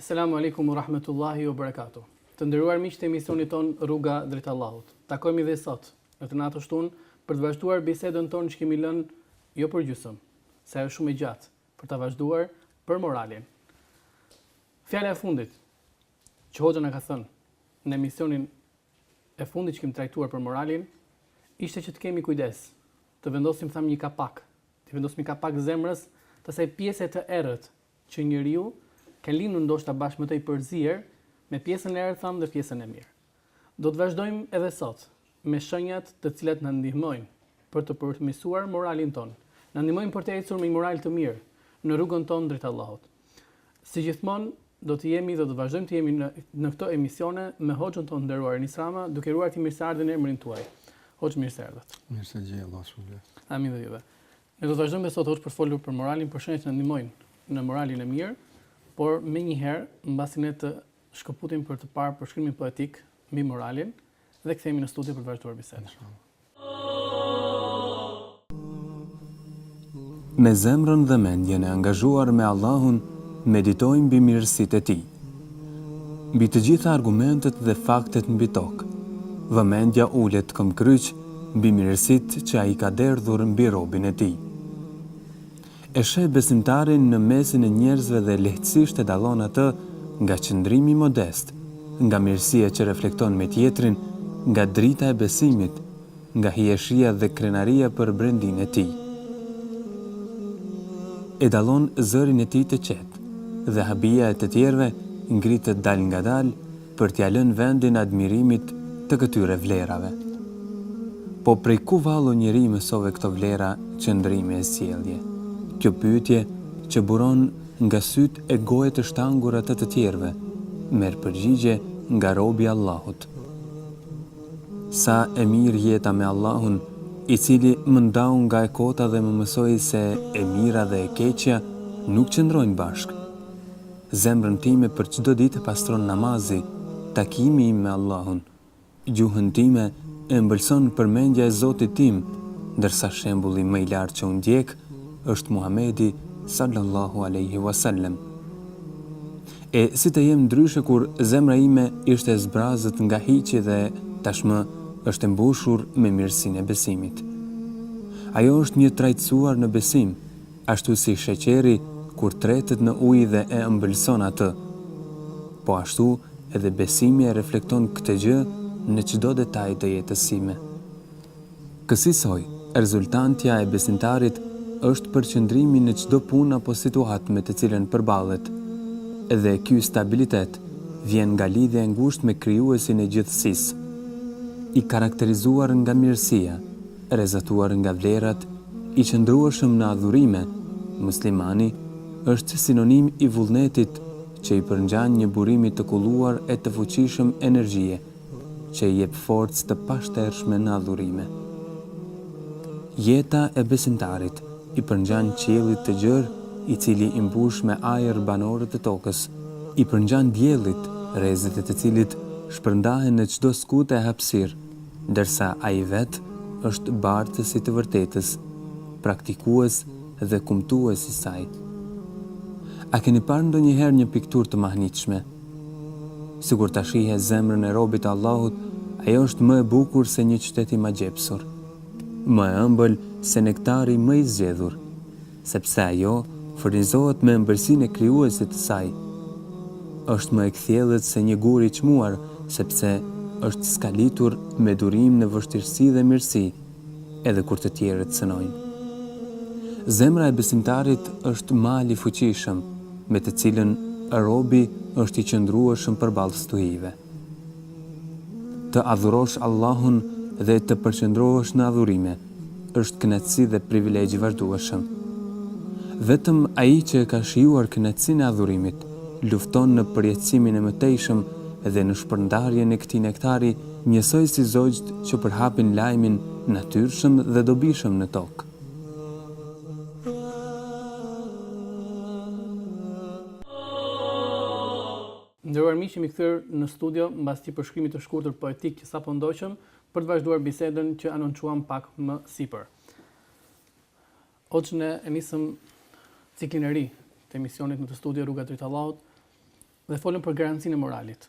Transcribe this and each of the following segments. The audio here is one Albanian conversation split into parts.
Selamu Alejkum u Rahmetullahi u Berekatu. Të nderuar miq të emisionit tonë Rruga drejt Allahut. Takohemi dhe sot në këtë natë të shtunë për të vazhduar bisedën tonë që kemi lënë jo për gjysëm, se ajo është shumë e gjatë, për ta vazhduar për moralin. Fjala e fundit që hoxha na ka thënë në emisionin e fundit që kemi trajtuar për moralin ishte që të kemi kujdes, të vendosim thamë një kapak, të vendosim një kapak zemrës të asaj pjese të errët që njeriu ka lindur ndoshta bashkë me të i përzier me pjesën e errët tham dhe pjesën e mirë. Do të vazhdojmë edhe sot me shenjat të cilat na ndihmojnë për të përmirësuar moralin tonë, na ndihmojnë për të ecur me një moral të mirë në rrugën tonë drejt Allahut. Si gjithmonë do të jemi dhe do të vazhdojmë të jemi në në këto emisione me hoxhën tonë të nderuar Enis Rama, duke uruar atij mirëseardhjen në emrin tuaj. Hoxhë mirë se erdhët. Mirë se ju gjej, Allahu ju shpërbleftë. Amin dhe juve. Ne do të vazhdojmë dhe sot hoxhë për të folur për moralin, për shenjat që na ndihmojnë në moralin e mirë, por menjëherë mbasi ne të shkëputemi për të parë përshkrimin poetik mbi moralin dhe kthehemi në studio për të vazhduar bisedën. Me zemrën dhe mendjen e angazhuar me Allahun, meditoj mbi mirësitë e Tij. Mbi të gjitha argumentet dhe faktet mbi tokë, vëmendja ulet këmbkryq mbi mirësitë që Ai ka derdhur mbi robin e Tij. E sheh besimtarin në mesin e njerëzve dhe lehtësisht e dallon atë nga qëndrimi modest, nga mirësia që reflekton me tjetrin, nga drita e besimit, nga hijeshia dhe krenaria për brendinë e tij. E dallon zërin e tij të qetë, dhe habia e të tjerëve ngritet dalngadalë për t'ia lënë vendin admirimit të këtyre vlerave. Po prej ku vallë o njeri mësove këto vlera qëndrimi e sjellje? Kjo pyetje që buron nga sytë e gojët e shtangura të të tjerëve, merr përgjigje nga robi i Allahut. Sa e mirë jeta me Allahun, i cili më ndau nga e kota dhe më mësoi se e mira dhe e keqja nuk qëndrojnë bashkë. Zemrën time për çdo ditë e pastron namazi, takimi im me Allahun. Gjuhën time e ëmbëlson përmendja e Zotit tim, ndërsa shembulli më i lartë që unë ndjek është Muhamedi, sallallahu alejhi wasallem. E si të jem ndryshe kur zemra ime ishte e zbrazët nga hiçi dhe tashmë është e mbushur me mirësinë e besimit. Ajo është njëtrajtësuar në besim, ashtu si sheqeri kur tretet në ujë dhe e ëmbëlson atë. Po ashtu edhe besimi e reflekton këtë gjë në çdo detaj të jetës sime. Kësisoj, rezultantja e besimtarit është përqendrimi në çdo punë apo situatë me të cilën përballet. Dhe ky stabilitet vjen nga lidhja e ngushtë me Krijuesin e gjithësisë. I karakterizuar nga mirësia, rrezatuar nga vlerat, i qëndrueshëm në adhurime, muslimani është sinonim i vullnetit që i përngjan një burimi të kulluar e të fuqishëm energjie që i jep forcë të pashtershme në adhurime. Jeta e besimtarit i përngjan qiellit të gjerë i cili i mbush me ajër banorët e tokës, i përngjan diellit rrezet e të cilit shpërndahen në çdo skutë e hapësirë, ndërsa ai vetë është bartës i të vërtetës, praktikues dhe kumtues i saj. A keni parë ndonjëherë një pikturë të mahnitshme? Sikur ta shihe zemrën e robit të Allahut, ajo është më e bukur se një qytet i magjepsur, më e ëmbël se nektari më i zgjedhur, sepse ajo furnizohet me ëmbëlsinë e Krijuesit të saj. Është më e kthjellët se një gur i çmuar, sepse është skalitur me durim në vështirësi dhe mirësi. edhe kur të tjerët cënojnë. Zemra e besimtarit është mal i fuqishëm me të cilën robi është i qëndrueshëm përballë stuhive. Të adhurosh Allahun dhe të përqendrohesh në adhurime është kënaqësi dhe privilegj i vazhdueshëm. Vetëm ai që e ka shijuar kënaqësinë e adhurimit lufton në përjetësimin e mëtejshëm dhe në shpërndarjen e këtij nektari njësoj si zogjtë që përhapin lajmin natyrshëm dhe dobishëm në tokë. Të nderuar miq, jemi kthyer në studio mbas këtij përshkrimit të shkurtër poetik që sapo ndoqëm, për të vazhduar bisedën që anonçuam pak më sipër. Hoxhë, ne e nisëm ciklin e ri të emisionit në këtë studio Rruga drejt Allahut dhe folëm për garancinë e moralit.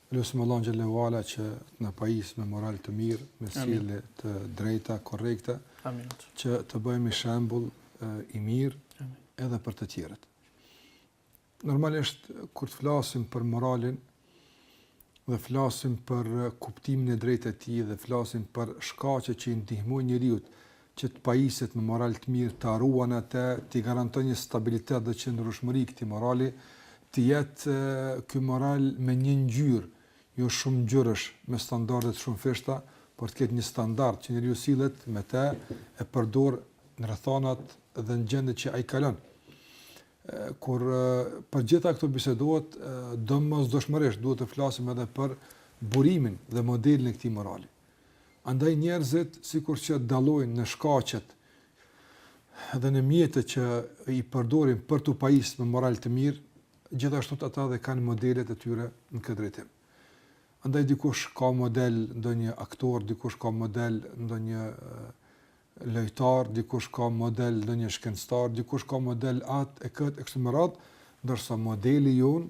Lusim Allahun xhelalu ve ala që të na pajisë me moral të mirë, me sjellje të drejta, korrekte, që të bëhemi shembull i mirë edhe për të tjerët. Normalisht kur të flasim për moralin dhe flasim për kuptimin e drejtë të tij dhe flasim për shkaqet që i ndihmojnë njeriut që të pajiset me moral të mirë, ta ruajë atë, t'i garantojë një stabilitet dhe qëndrueshmëri këtij morali, të jetë ky moral me një ngjyrë, jo shumëngjyrësh, me standarde të shumëfishta, por të ketë një standard që njeriu sillet me të, e përdor në rrethanat dhe në gjendjet që ai kalon. Kur për të gjitha këto bisedohet, domosdoshmërisht duhet të flasim edhe për burimin dhe modelin e këtij morali. Andaj njerëzit sikur që dallojnë në shkaqet dhe në mjetet që i përdorin për t'u pajisë me moral të mirë, gjithashtu ata dhe kanë modelet e tyre në këtë drejtim. Andaj dikush ka model ndonjë aktor, dikush ka model ndonjë lojtar, dikush ka model ndonjë shkencëtar, dikush ka model atë e këtë e kështu me radhë, ndërsa modeli jonë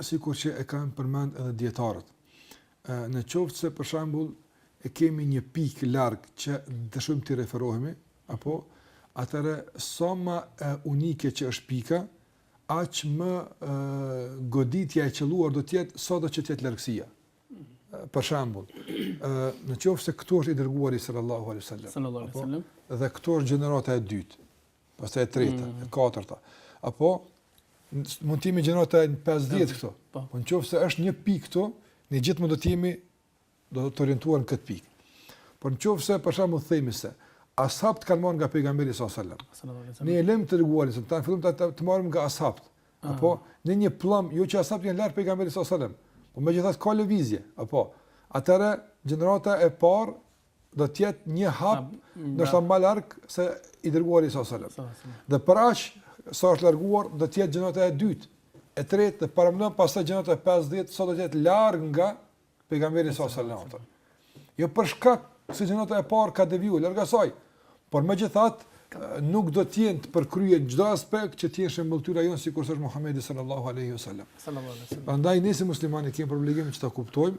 sikur që e kanë përmend edhe dijetarët. Në qoftë se për shembull e kemi një pikë larg që dëshirojmë të referohemi, apo atëherë sa më unike që është pika, aq më goditja e qëlluar do të jetë sado që të jetë largësia. Për shembull, në qoftë se këtu është i dërguari sallallahu alaihi wasallam. Sallallahu alaihi wasallam. Dhe këtu është gjenerata e dytë. pastaj e treta, mm. e katërta. Apo mund të jemi gjenerata e 50 këtu. Po. po në qoftë se është një pikë këtu, ne gjithmonë do të jemi do të orientuar në këtë pikë. Por në qoftë se për shembull themi se ashabt kanë marrë nga pejgamberi sa selam. Ne e lëmë të dërguarin sa selam fillojmë të marrim nga ashabt. Ah. Apo në një pllam, jo që ashabt janë larg pejgamberit sa selam. Po megjithatë ka lëvizje, apo atëherë gjenerata e parë do të jetë një hap ndoshta më larg se i dërguari sa selam. Dhe për aq sa është larguar do të jetë gjenerata e dytë, e treta dhe paramendo pastaj gjenerata e 50 sa do të jetë larg nga pejgamberi sa selam. Jo për shkak se gjenerata e parë ka deviju larg asaj, por megjithatë nuk do të jenë të përkryer në çdo aspekt që të jenë shëmbëlltyra jonë sikur është Muhamedi sallallahu alaihi wasallam. Sallallahu alaihi wasallam. Prandaj ne si muslimanë kemi për obligim që ta kuptojmë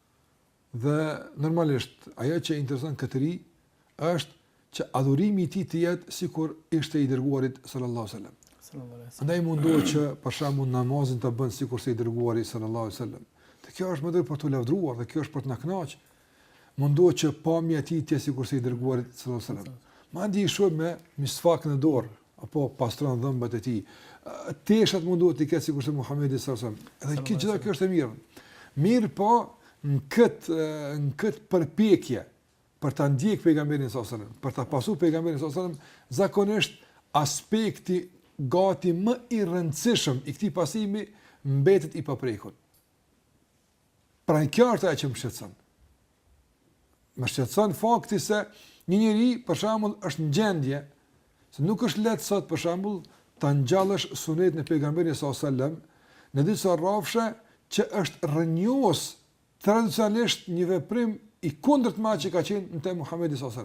Dhe normalisht, ajo që i intereson këtë të ri është që adhurimi i tij të jetë sikur ishte i dërguarit sallallahu alaihi wasallam. Sallallahu alaihi wasallam. Andaj mundohet që për shembull namazin ta bën sikur se i dërguari sallallahu alaihi wasallam. Dhe kjo është me të vërtetë për t'u lavdëruar dhe kjo është për të na kënaqë. Mundohet që pamja e tij të jetë sikur se i dërguarit sallallahu alaihi wasallam. Madje e sheh me misfak në dorë, apo pastron dhëmbët e tij. Teshat mundohet t'i ketë sikur se Muhamedi sa sa. Dhe kjo gjithë kjo është e mirë. Mirëpo në kët në kët përpjekje për ta ndjek pejgamberin sa sa, për ta pasu pejgamberin sa sa, zakonisht aspekti gati më i rëndësishëm i këtij pasimi mbetet i paprekur. Pra kjo është ajo që më shqetëson. Më shqetëson fakti se një njeri, për shembull, është në gjendje, se nuk është lehtë sot, për shembull, ta ngjallësh sunetin e pejgamberit s.a.s. në disa rrafshe që është rrënjos tradicionalisht një veprim i kundërt me atë që ka qenë te Muhammedi s.a.s.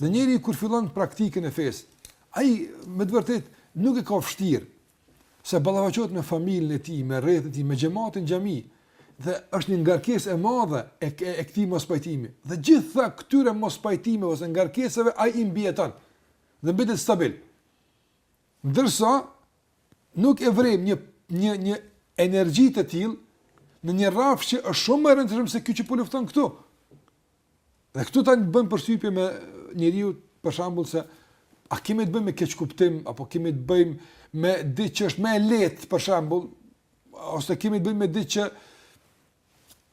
Një njeri kur fillon praktikën e fesë, ai me të vërtetë nuk e ka vështirë, se ballafaqohet me familjen e tij, me rrethin e tij, me xhematin, xhaminë dhe është një ngarkesë e madhe e e këtij mospajtimi. Dhe gjithë këtyre mospajtimeve ose ngarkesave ai i mbijeton dhe mbetet stabil. Ndërsa nuk e vëren një një një energji të tillë në një rrafsh që është shumë më e rëndësishme se ky që po lufton këtu. Dhe këtu tani të bën përshtypje me njeriun, për shembull se a kemi të bëjmë me keqkuptim apo kemi të bëjmë me diçka që është më e lehtë, për shembull, ose kemi të bëjmë me diçka që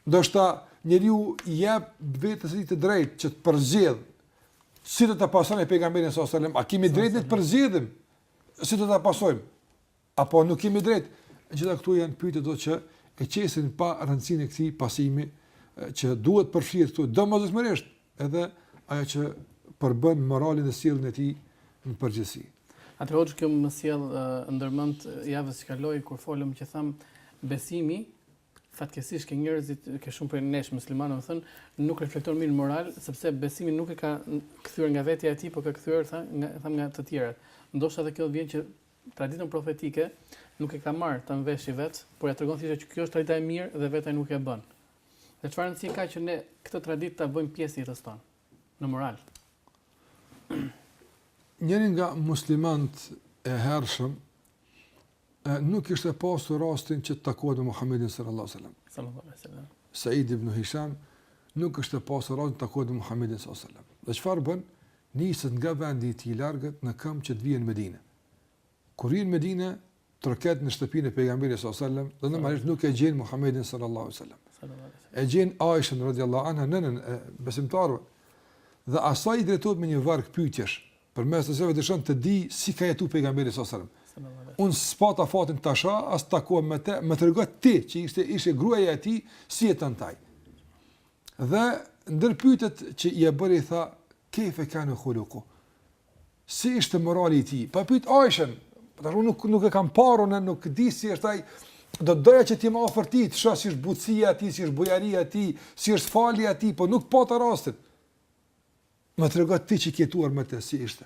do të thotë njeriu i jep vetes të drejtë që të përzgjedh si do ta pasojë pejgamberin sallallahu alajhi wasallam, a kemi të drejtë të përzgjedhim si do ta pasojmë? Apo nuk kemi të drejtë? Gjithë këto janë pyetje që e qesin në pah rëndësinë e këtij pasimi që duhet përfshirë këtu, domosdoshmërisht edhe ajo që përbën moralin dhe sjelljen e tij në përgjithësi. Atë hoxhë kjo më sjell ndërmend javës që kaloi kur folëm që thamë besimi fatkeqësisht ke njerëzit ke shumë prej nesh muslimanë domethënë nuk reflekton mirë moral sepse besimi nuk e ka kthyer nga vetja e tij por e ka kthyer tha nga tha nga të tjerët. Ndoshta edhe kjo vjen që Traditën profetike nuk e ka marrë ta veshi vetë, por ja tregon thjesht që kjo është tradita e mirë dhe vetë ai nuk e bën. Dhe çfarë rëndësie ka që ne këtë traditë ta bëjmë pjesë të jetës tonë, në moral? Njëri nga muslimanët e hershëm nuk ishte pasur rastin që të takohet me Muhamedin sallallahu alaihi wasallam. Sallallahu alaihi wasallam. Said ibn Hisham nuk ishte pasur rastin të takohet me Muhamedin sallallahu alaihi wasallam. Dhe çfarë bën? Niset nga vendi i tij i largët në këmbë që të vijë në Medinë. Kur hyn në Medinë, troket në shtëpinë e pejgamberit sallallahu alajhi wasallam dhe normalisht nuk e gjen Muhamedin sallallahu alajhi wasallam. E gjen Aishën radhiyallahu anha nënën e besimtarëve. Dhe asaj i drejtohet me një varg pyetjesh, përmes të cilave dëshon të dijë si ka jetuar pejgamberi sallallahu alajhi wasallam. Unë s'pata fatin ta shoh as të takohem me të, më trego ti që ishte ishte gruaja e tij si jetonte ai. Dhe ndër pyetjet që ia bëri tha, "Kejfe kane khuluku?" Si ishte morali i tij? Pra e pyet Aishën, po tash unë nuk nuk e kam parë, unë nuk di si është ai. Do të doja që të isha më afër tij, të shoh si është butësia e tij, si është bujaria e tij, si është falja e tij, po nuk pata rastin. Më trego ti që ke jetuar me të si ishte.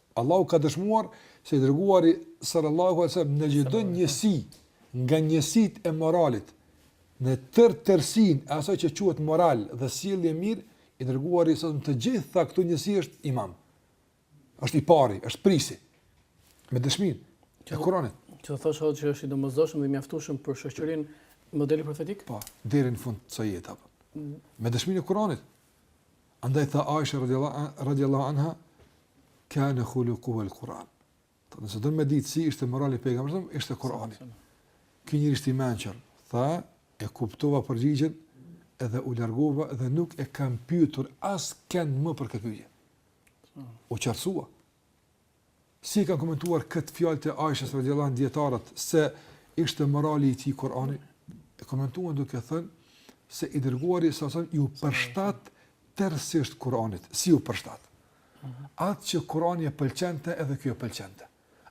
Allahu ka dëshmuar se i Dërguari, sallallahu alejhi ve sellem, në çdo njësi nga njësitë e moralit, në tërë tërësinë e asaj që quhet moral dhe sjellje e mirë, i Dërguari, sallallahu alejhi ve sellem, në të gjitha këto njësi është imam. Është i pari, është prijësi. Me dëshminë e Kur'anit. Do të thoshe hoxhë që është i domosdoshëm dhe i mjaftueshëm për shoqërinë modeli profetik? Po, deri në fund të jetës, po. Me dëshminë e Kur'anit. Andaj tha Aisha radiallahu anha, kane khulukuhu el Kur'an. Tha, nëse don me ditë si ishte morali i pejgamberit, ishte Kur'ani. Ky njeri ishte i mençur, tha, e kuptova përgjigjen edhe u largova dhe nuk e kam pyetur askënd më për këtë pyetje. U qartësua, Si e kanë komentuar këtë fjalë të Aishës radhiyallahu anha dijetarët se ishte morali i tij Kur'ani? E komentuan duke thënë se i dërguari alejhi selam iu përshtat tërësisht Kur'anit, si iu përshtat. Mhm. Atë që Kur'ani e pëlqente edhe ky e pëlqente.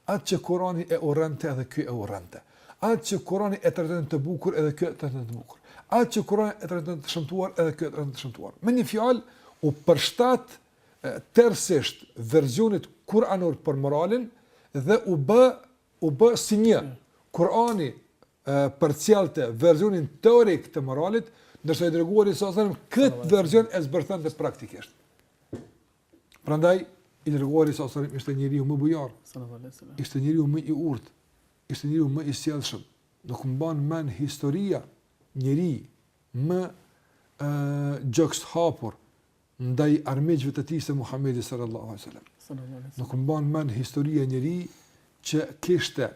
Atë që Kur'ani e urrente edhe ky e urrente. Atë që Kur'ani e trajtonte të bukur edhe ky e trajtonte të bukur. Atë që Kur'ani e trajtonte të shëmtuar edhe ky e trajtonte të shëmtuar. Me një fjalë u përshtat tërësisht versionit kuranor për moralin dhe u bë u bë si një Kurani përcjellte versionin teorik të moralit, ndërsa i dërguari alejhi selam kët version e zbërthente praktikisht. Prandaj i dërguari alejhi selam ishte njeriu më bujar. Ishte njeriu më i urtë. Ishte njeriu më i sjellshëm. Nuk mban mend historia njeri më ë gjokshapur ndaj armiqve të tij se Muhamedi sallallahu alaihi wasallam. Nuk mban mend historia njeri që kishte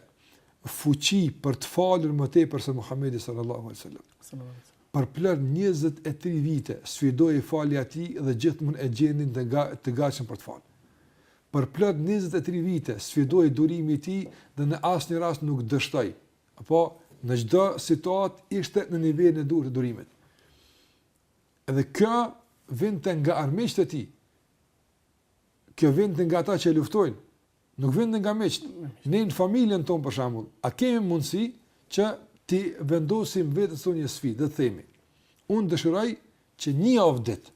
fuqi për të falur më tepër se Muhamedi sallallahu alaihi wasallam. Për plot 23 vite sfidoi falja e tij dhe gjithmonë e gjenin të, ga, të gatshëm për të fal. Për plot 23 vite sfidoi durimin e tij dhe në asnjë rast nuk dështoi. Apo në çdo situatë ishte në nivelin e duhur të durimit. Edhe kjo vinte nga armiqtë e tij. Kjo vinte nga ata që e luftonin. Nuk vinte nga miqtë. Ne në familjen tonë për shembull, a kemi mundësi që t'i vendosim vetes tonë një sfidë, dhe të themi. Unë dëshiroj që një javë ditë,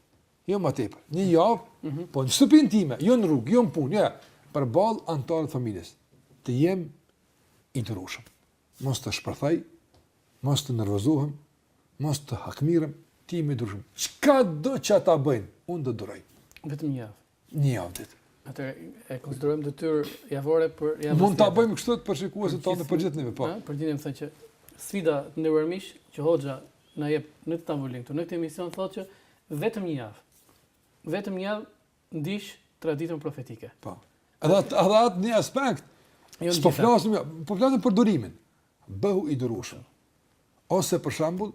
jo më tepër, një javë, mm -hmm. po në shtëpinë time, jo në rrugë, jo në punë, ja, përball anëtarëve të familjes. Të jem i durueshëm. Mos të shpërthej, mos të nervozohem, mos të hakmirem, të jem i durueshëm. Çkado që ata bëjnë, unë do duroj. Vetëm një javë. Një javë ditë. A ta konsiderojmë detyrë javore për javën. Mund ta bëjmë kështu për shikuesit tonë për gjithë neve, po. Po do me thënë që sfida të nderuar miq që hoxha na jep në këtë tavolinë këtu në këtë emision thotë që vetëm një javë. Vetëm një javë ndjeksh traditën profetike. Po. Edhe edhe atë një aspekt. Jo, po flasim, po flasim për durimin. Bëhu i durueshëm. Ose për shembull,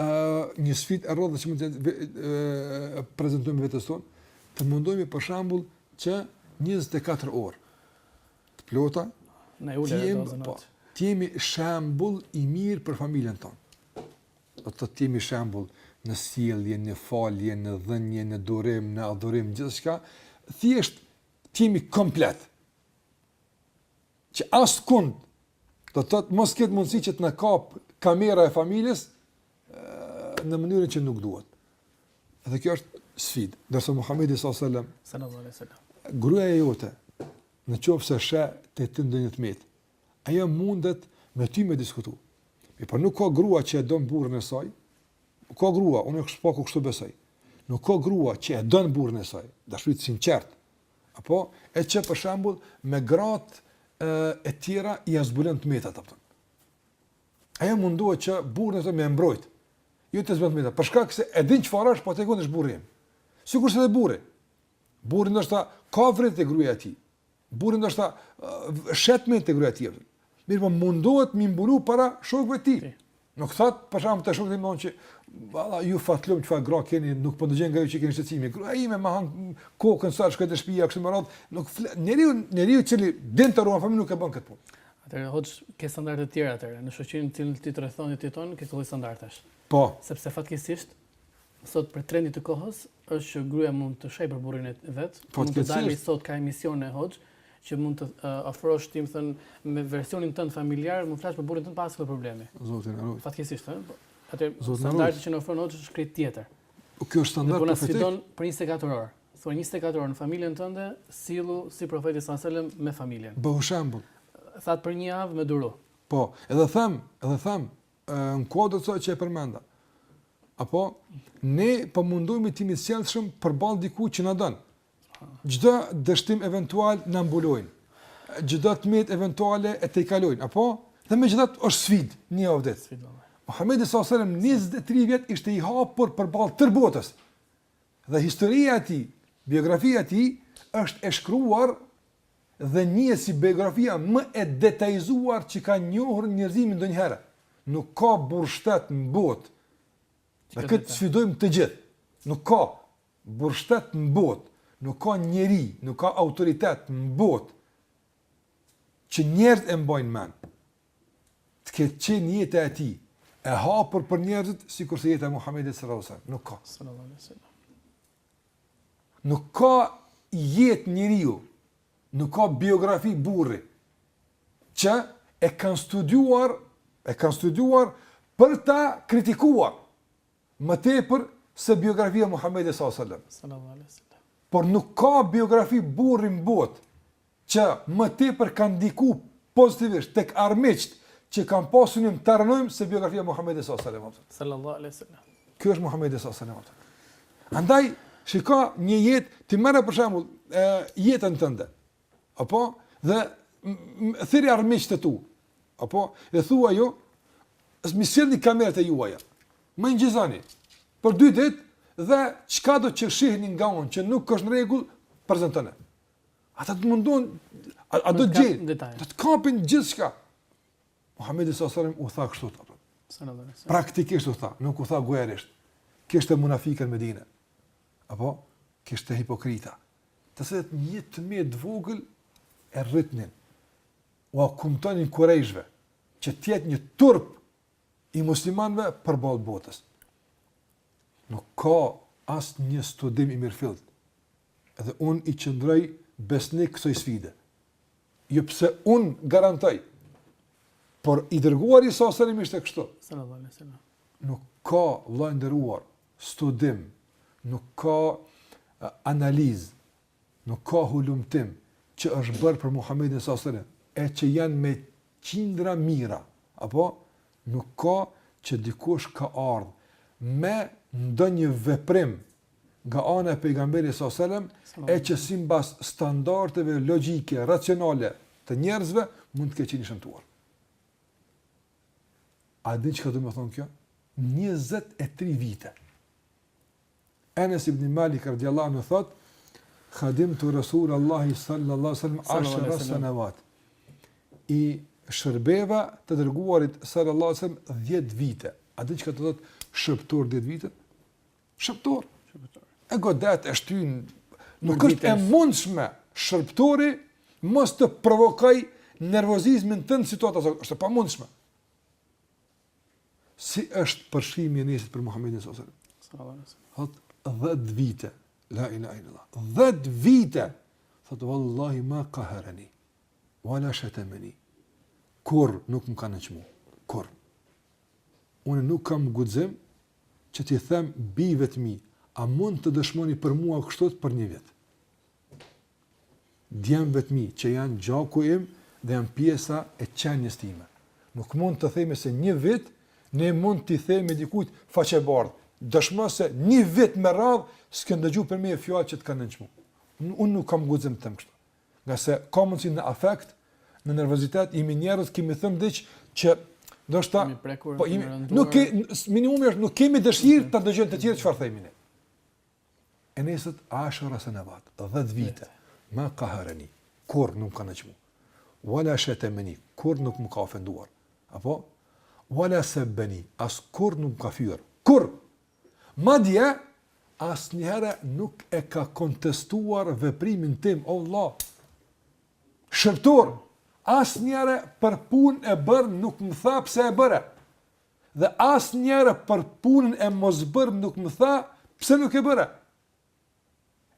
ë uh, një sfidë e radhës që mund t'i uh, prezantojmë vetes tonë, të mundohemi për shembull që 24 orë të plota ne e ulëm dozën. Po, të jemi shembull i mirë për familjen tonë. Do të thotë të jemi shembull në sjellje, në falje, në dhënie, në durim, në adhurim, gjithçka, thjesht të jemi komplet. Që askund do të thotë mos ketë mundësi që të na kap kamera e familjes në mënyrën që nuk duhet. Dhe kjo është sfidë. Derisa Muhamedi sallallahu alajhi wasallam, sallallahu alajhi wasallam, gruaja jote në qoftë se sheh te ti ndonjë të metë, ajo mundet me ty me diskutu. Mirëpo nuk ka grua që e don burrin e saj. Nuk ka grua, unë e kështu kështu besoj. Nuk ka grua që e don burrin e saj, dashuri të sinqert. Apo e që për shembull me gratë e, e tjera ia zbulon të metat apo. Ajo mundohet që burrin e saj me mbrojt. Jo t'ia zbulon të metat, për shkak se e din çfarë është, po ta godasësh burrin. Sikurse edhe burri. Burri ndoshta ka vërejt te gruaja e tij. Burri ndoshta sheh të meta te gruaja e tij. Mirëpo mundohet me i mbulu para shokëve të tij. Nuk thot për shembull shokëve të mi që valla ju fatlum çfarë gra keni, nuk po dëgjoj nga ju që keni shqetësime. Gruaja ime më han kokën sa shkoj te shtëpia kështu me radhë, nuk njeriu njeriu i cili din të ruan familje nuk e bën këtë punë. Atëherë hoxhë ke standarde të tjera atëherë në shoqërinë që ty të rrethon e ti jeton ke këso standardesh. Po. Sepse fatkeqësisht sot prej trendit të kohës është që gruaja mund të shajë për burrin e vet, mund të dalë sot ka emisione hoxhë që mund të ofrosh do me thënë versionin tënd familjar, mund të flasësh për burrin tënd paskam këto probleme. Zoti na ruajt. Fatkeqësisht, ëh. Po, ai standardi që na ofron hoxhë është krejt tjetër. Po kjo është standard profetik. Po na sfidon për 24 orë. Thua 24 orë në familjen tënde, sillu si profeti sallallahu alajhi wasallam me familjen. Bëhu shembull. Thatë për një javë me duru. Po, edhe them, edhe them, në kuadër të asaj që e përmenda. Apo ne po mundohemi të jemi të sjellshëm përballë dikujt që na don. Çdo dështim eventual na e mbulojnë. Çdo të metë eventuale e tejkalojnë, apo dhe megjithatë është sfidë një javë ditë. Muhamedi sallallahu alajhi wasallam 23 vjet ishte i hapur përballë tërë botës. Dhe historia e tij, biografia e tij është e shkruar dhe njihet si biografia më e detajizuar që ka njohur njerëzimi ndonjëherë. Nuk ka burrë shteti në botë. Dhe me këtë sfidojmë të gjithë. Nuk ka burrë shteti në botë, nuk ka njeri, nuk ka autoritet në botë që njerëzit e mbajnë mend. Të ketë qenë jeta e tij e hapur për njerëzit sikurse jeta e Muhamedit sallallahu alaihi wasallam. Nuk ka. Sallallahu alaihi wasallam. Nuk ka jetë njeriu, nuk ka biografi burri që e kanë studiuar, e kanë studiuar për ta kritikuar më tepër se biografia e Muhamedit sallallahu alaihi wasallam. Sallallahu alaihi wasallam. Por nuk ka biografi burri në botë që më tepër kanë ndiku pozitivisht tek armiqtë që kanë pas synim ta rënojnë se biografia e Muhamedit sallallahu alaihi wasallam. Sallallahu alaihi wasallam. Ky është Muhamedi sallallahu alaihi wasallam. Andaj shiko një jetë, ti merr për shembull jetën tënde. Apo dhe thirri armiqtë e tu. Apo dhe thua ju, as më sillni kamerat e juaja. Më inçizoni. Për dy ditë dhe çka do të shihni nga unë që nuk është në rregull, prezantoni. Ata të mundun, a, a do të gjithë, do të kapin gjithçka. Muhammedi sallallahu alaihi wasallam u tha kështu të apëm. Praktikisht u tha, nuk u tha gojarisht. Kishte munafikë në Medine. Apo? Kishte hipokritë. Të cilët edhe një të metë të vogël e rritnin. Ua kumtonin kurejshve që t'jetë një turp i muslimanëve përballë botës. Nuk ka asnjë studim i mirëfilltë Dhe unë i qëndroj besnik kësaj sfide. Jo pse unë garantoj, por i dërguari sallallahu alaihi wasallam ishte kështu. Nuk ka vëlla i nderuar studim, nuk ka analizë, nuk ka hulumtim që është bërë për Muhamedin sallallahu alaihi wasallam, e që janë me qindra mijëra, apo nuk ka që dikush ka ardhë me ndonjë veprim nga ana e Pejgamberit sallallahu alaihi wasallam, e që simbas standardeve logjike, racionale të njerëzve mund të ketë qenë i shëmtuar. A dini çka do me thënë kjo? 23 vite. Enes ibn Malik radiallahu anhu thot, "Khadamtu Rasul Allahi sallallahu alaihi wasallam ashra sanawat." I shërbeva të dërguarit sallallahu alaihi wasallam 10 vite. A dini çka do të thotë shërbëtor 10 vite? Shërbëtor. E godet, e shtyn, nuk është e mundshme shërbëtori mos të provokojë nervozizmin tënd në situata, është e pamundshme. Si është përshkrimi i Enesit për Muhammedin sallallahu alaihi wasallam? Thot, dhjetë vite, la ilahe illallah, dhjetë vite, thot, vallahi ma kahereni, vala shetemeni, kurrë nuk më ka nënçmu, kurrë. Unë nuk kam guxim, që t'i them bijve të mi, a mund të dëshmoni për mua kështu për një vit. Djemve të mi, që janë gjaku im dhe janë pjesa e qenies time. Nuk mund të themi se një vit, ne mund t'i themi dikujt faqebardhë, dëshmo se një vit me radhë, s'ke ndëgju prej meje fjalë që t'ka nënçmu. Unë nuk kam guxim të them kështu. Ngase ka mundësi në afekt, në nervozitet jemi njerëz kemi thënë diç që ndoshta po e, nuk ke, minimumi është nuk kemi dëshirë ta dëgjojmë të tjerë çfarë themi ne. Enesi thotë ashra senevat, 10 vite, ma kaharani, kur nuk më ka nënçmu, wala shetemeni, kur nuk më ka ofenduar, apo, wala sebeni, as kur nuk më ka fyer, kur, Madje, asnjëherë nuk e ka kontestuar veprimin tim, o vëlla! Shërbëtor, asnjëherë për punën e bërë nuk më tha pse e bëre, dhe asnjëherë për punën e mosbërë nuk më tha pse nuk e bëre.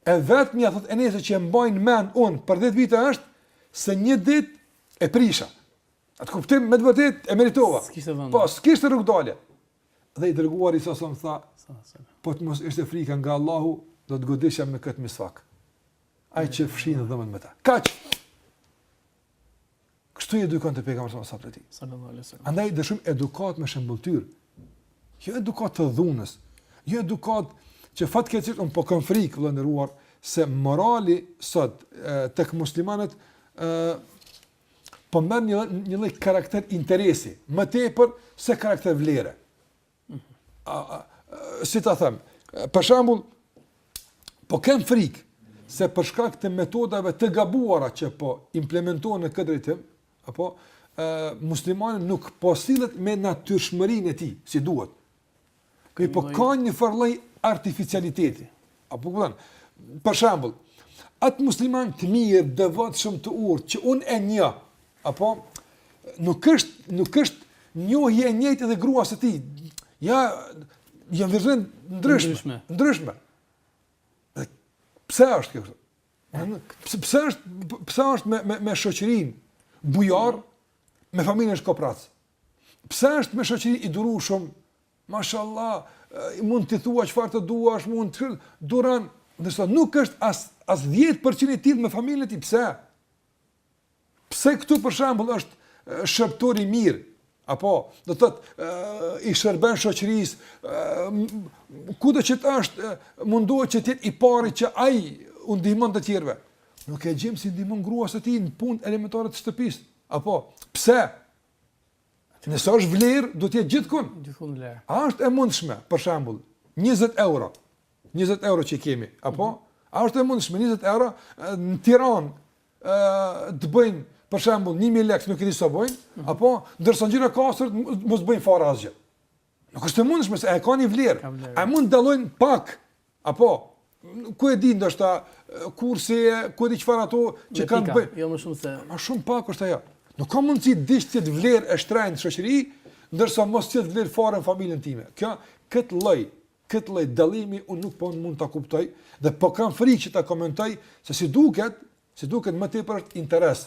E vetmja thotë Enesi që e mbaj në mend unë për 10 vite është se një ditë e prisha. Atë kuptim me të vërtetë e meritova. S'kishte vend. Po, s'kishte rrugëdalje. Dhe i Dërguari s.a.s. më tha, po të mos ishte frika nga Allahu, do të godisha me këtë misvak. Ai që fshin dhëmbët me ta. Kaq. Kështu i edukonte pejgamberi sallallahu alajhi wasallam. Sallallahu alajhi wasallam. Andaj deshëm edukatë me shembëlltyrë. Jo edukatë të dhunës. Jo edukatë që fatkeqësisht unë po kam frikë vëlla i nderuar se morali sot tek muslimanët ë po merr një një lloj karakter interesi, më tepër se karakter vlere. si ta them, për shembull po kam frikë se për shkak të metodave të gabuara që po implementohen në këtë drejtim, apo ë muslimani nuk po sillet me natyrshmërinë e tij, si duhet. Po ka një farë lloj artificialiteti. A po kupton? Për shembull, atë musliman të mirë, të devotshëm të urtë që unë e njoh, apo nuk është nuk është njohje e njëjtë edhe e gruas së tij. Ja, ja vjen ndryshme, ndryshme. Pse është kjo? Pse pse është pse është me me me shoqëri bujar me familje është koprrac? Pse është me shoqëri i durueshëm Mashallah, mund t'i thuash çfarë të duash, mund të duron, ndërsa nuk është as as 10% i tillë me familjen e tij. Pse? Pse këtu për shembull është shërbëtor i mirë? Apo, do të thotë, i shërben shoqërisë, kudo që të është, mundohet që të jetë i pari që ai u ndihmon të tjerëve. Nuk e gjen, s'i ndihmon gruas së tij në punë elementare të shtëpisë. Apo, pse? Nëse është vlerë, duhet të jetë gjithkund. Gjithkund vlen. A është e mundshme, për shembull, 20 euro, 20 euro që i kemi, apo? Mm -hmm. A është e mundshme 20 euro në Tiranë ë të bëjnë për shembull 1000 lekë, nuk e di sa bëjnë, mm -hmm. apo ndërsa në Gjirokastër mos bëjnë fare asgjë. Nuk është e mundshme se e kanë një vlerë. A mund të dallojnë pak apo ku e di ndoshta kursi e ku di çfarë ato që kanë të bëjnë. Jo më shumë se më shumë pak është ajo. Nuk ka mundësi diç të jetë vlerë e shtrenjtë në shoqëri, ndërsa mos të jetë vlerë fare në familjen time. Kjo kët lloj, kët lloj dallimi unë nuk po mund ta kuptoj dhe po kam frikë që ta komentoj se si duket, si duket më tepër është interes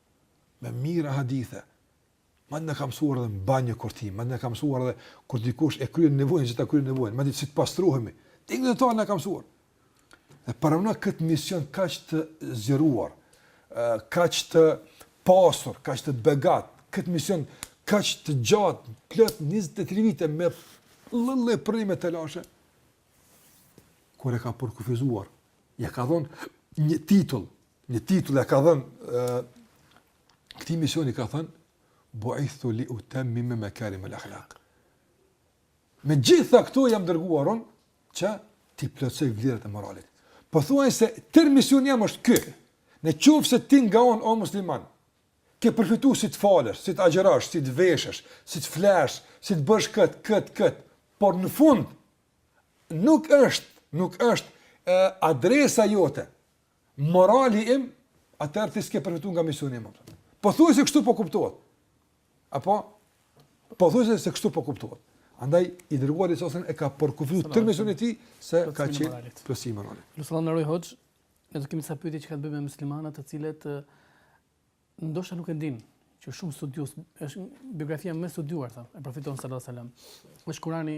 me mijëra hadithe, madje na ka mësuar edhe në banjë kur ti, madje na ka mësuar edhe kur dikush e kryen nevojën që ta kryen nevojën, madje si të pastrohemi. Ti në detaj na ka mësuar. Dhe pra këtë mision kaq të zgjeruar, kaq të pasur, kaq të begat, këtë mision kaq të gjatë, plot 23 vite me lëllë prime të lashe, kur e ka përkufizuar, ja ka dhon një titull, Një titull i ka dhënë ë këtij misioni ka thënë bu'ithu li utammima makarim al-akhlaq. Me gjitha këto jam dërguar unë që ti plotësoj vlerat e moralit. Po thuaj se tërë misioni jam është ky. Në qoftë se ti nga unë o musliman, ke përfituar si të falësh, si të agjërosh, si të veshësh, si të flesh, si të bësh kët, kët, kët, por në fund nuk është, nuk është e, adresa jote morali im, atëherë ti s'ke përfitu nga misioni im. Po thuaj se kështu po kuptohet. Apo, po thuaj se, se kështu po kuptohet. Andaj, i dërguar i sasën e ka përkufizu misionin e tij, se ka qenë plotësimi i moralit. Lus Allahun, i nderuari hoxhë, ne do të kemi disa pyetje që ka të bëjë me muslimanët të cilët, ndoshta nuk e dinë, që shumë studiues, është biografia më e studiuar, thanë, e Profetit sallallahu alaihi wasallam. Është Kurani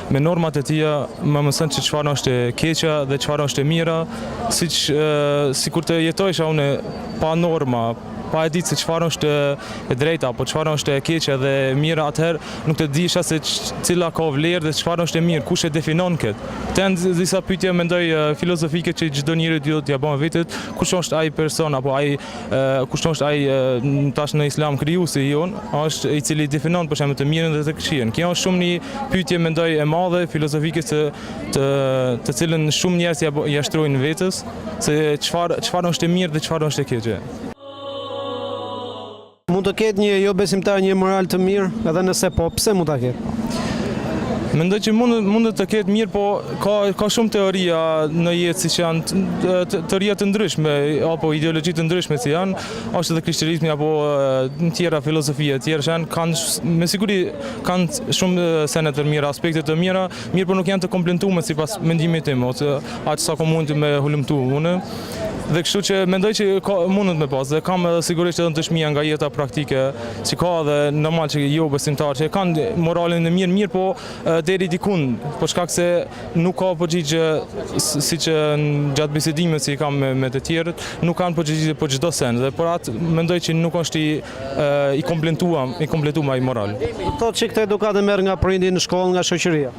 Me normat e tija më mëson që çfarë është e keqja dhe çfarë është e mira, siç, sikur të jetojsha unë pa norma, pa e ditë se çfarë është e drejta, apo çfarë është e keqja dhe e mira, atëherë nuk do të disha se cila ka vlerë dhe çfarë është e mirë, kush e definon këtë. Këto janë disa pytje mendoj filozofike që çdo njeri duhet t'ia ban vetit, kush është ai person, apo ai, Kush është ai tash në Islam krijuesi jon, është i cili definon për shembull të mirën dhe të keqen. Kjo është shumë një pyetje mendoj e madhe filozofike të të cilën shumë njerëz ja ja shtrojnë vetes se çfarë çfarë është e mirë dhe çfarë është e keqe. Mund të ketë një jo besimtar një moral të mirë, edhe nëse po, pse mund ta ketë? Mendoj që mund mund të ketë mirë, po Ka, ka shumë teoria në jetë siç janë teoria të ndryshme, apo ideologji të ndryshme si janë, është edhe krishterizmi apo të tjera filozofia të tjera që janë, kanë me siguri kanë shumë sene të mira, aspekte të mira, mirëpo nuk janë të kompletuar sipas mendimit tim, ose atë sa kam mund me hulumtu unë. Dhe kështu që mendoj që ka mundet me pas dhe kam edhe sigurisht edhe dëshmia nga jeta praktike, që ka edhe normal që jo besimtarë që kanë moralin e mirë, mirëpo Deri dikund, për shkak se nuk ka përgjigje siç gjatë bisedimeve që kam me të tjerët, nuk kanë përgjigje për çdo send dhe për atë mendoj që nuk është i i kompletuam, i kompletuar ai moral. Thotë që këtë edukatë e merr nga prindi në shkollë, nga shoqëria.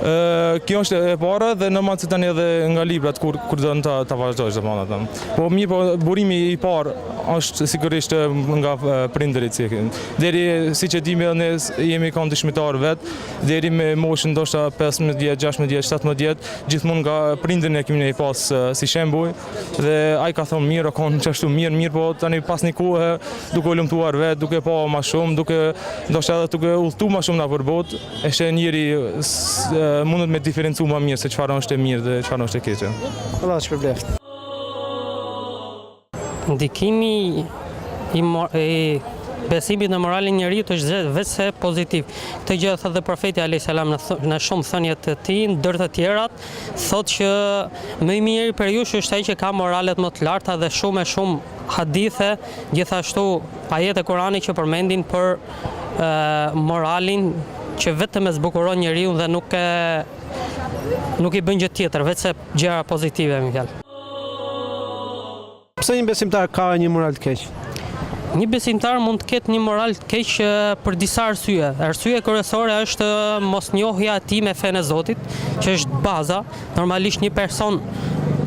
Kjo është e para dhe normal se tani edhe nga librat kur kur do të ta vazhdojë domethënë atë. Po mirëpo burimi i parë është sigurisht nga prindërit që Deri, siç e dimë edhe ne jemi kanë dëshmitarë vet, deri me moshën ndoshta 15 vjeç, 16 vjeç, 17 vjeç, gjithmonë nga prindin e kemi na pas si shembuj dhe ai ka thonë mirë, kanë qashtu mirë, mirëpo tani pas një kohe duke hulumtuar vet, duke pa më shumë, duke ndoshta edhe duke udhëtu më shumë nëpër botë, është njeri mundet me diferencu më mirë se çfarë është e mirë dhe çfarë është e keqe. Allah të shpërbleftë. Ndikimi i besimit në moralin e njeriut është veçse pozitiv. Këtë gjë e thotë dhe profeti alayhis salam në, në shumë thënie të tij, ndër të tjerat, thotë që më i miri për ju është ai që ka moralet më të larta dhe shumë e shumë hadithe, gjithashtu ajete Kurani që përmendin për e, moralin që vetëm e zbukuron njeriun dhe nuk e nuk i bën gjë tjetër, veçse gjëra pozitive, me fjalë. Pse një besimtar ka një moral të keq? Një besimtar mund të ketë një moral të keq për disa arsye. Arsye kryesore është mosnjohja e tij me fenë e Zotit, që është baza. Normalisht një person